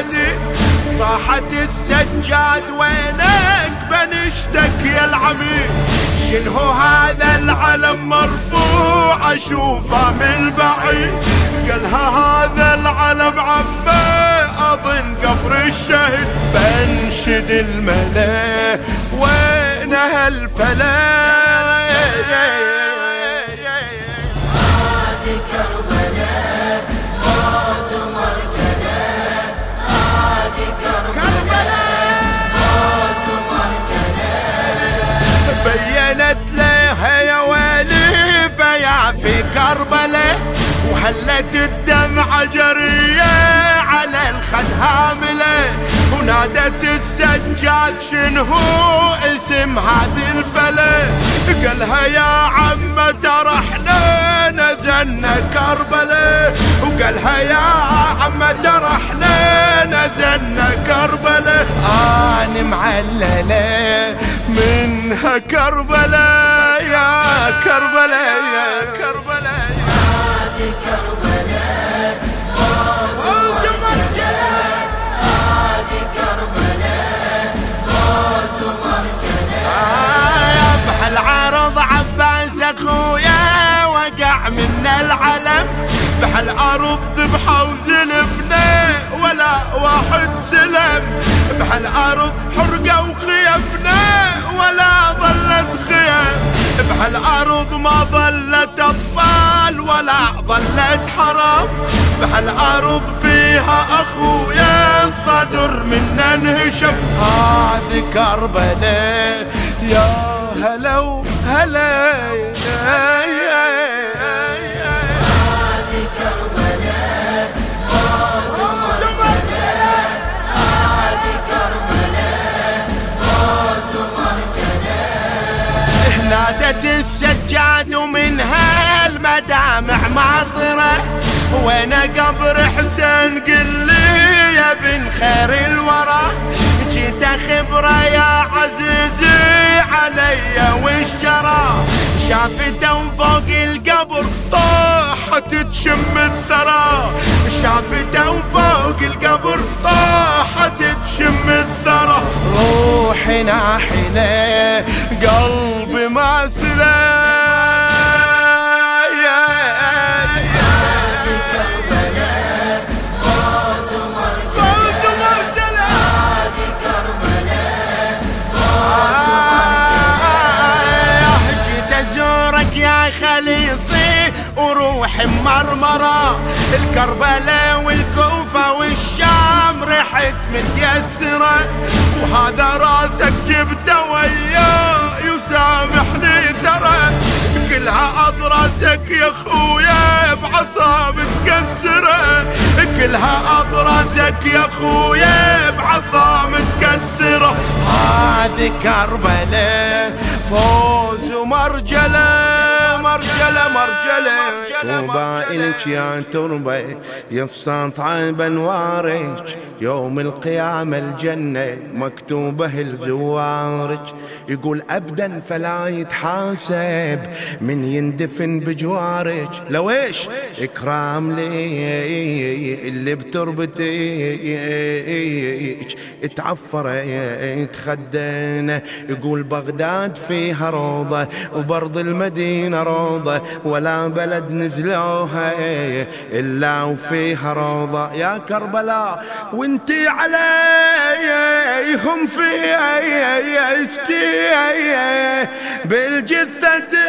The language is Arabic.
العزيز صاحت السجاد وينك بنشتك يا العميد شنو هذا العلم؟ مرفوع أشوفه من بعيد قالها هذا العلم عمه أظن قبر الشهد بنشد الملأ وين هالفلا كربلة وهلت الدمعة جرية على الخد هاملة. ونادت السجاد شنو اسم هذه البلد قالها يا عم ترى إحنا نزلنا كربلة. وقالها يا عم ترى إحنا نزلنا كربلة. أنا معللة منها كربلة. يا كربلة يا كربلاء كربلاء العرض عباس أخويا وقع منا العلم. ذبحه وزلفنا ولا واحد سلم. بحالعرض حرقة بهالارض ما ظلت أطفال ولا ظلت حرام. بهالارض فيها أخويا صدر منا أنهشم. هذه كربلاء يا هلا وهلا. السجاد ومنها المدامع ماطرة وين قبر حسين قل لي يا بن خير الورى. جيت خبرة يا عزيزي علي وش جرى؟ شافته فوق القبر طاحت تشم الثرى. شافته فوق القبر طاحت تشم الثرى. روحي ناحلة خليصي وروحي مرمرة. الكربلاء والكوفة والشام رحت متيسرة. وهذا راسك جبته وياه يسامحني ترى. كلها أضراسك يا خويا بعصا متكسرة كلها أضراسك يا خويا بعصا متكسرة هذه كربلاء فوز ومرجلة. مرجلة مرجلة. طوبى إلك يا تربة يفصات عيب أنوارك. يوم القيامة الجنة مكتوبة لزوارك يقول أبدا فلا يتحاسب من يندفن بجوارك. لو إيش؟ إكرام لي اللي بتربتك. تعفر تخدنا يقول بغداد فيها روضة وبرض المدينة روضة. ولا بلد نزلوها إلا وفيها روضة يا كربلاء وانتي عليهم في بالجثة